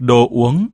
đồ uống.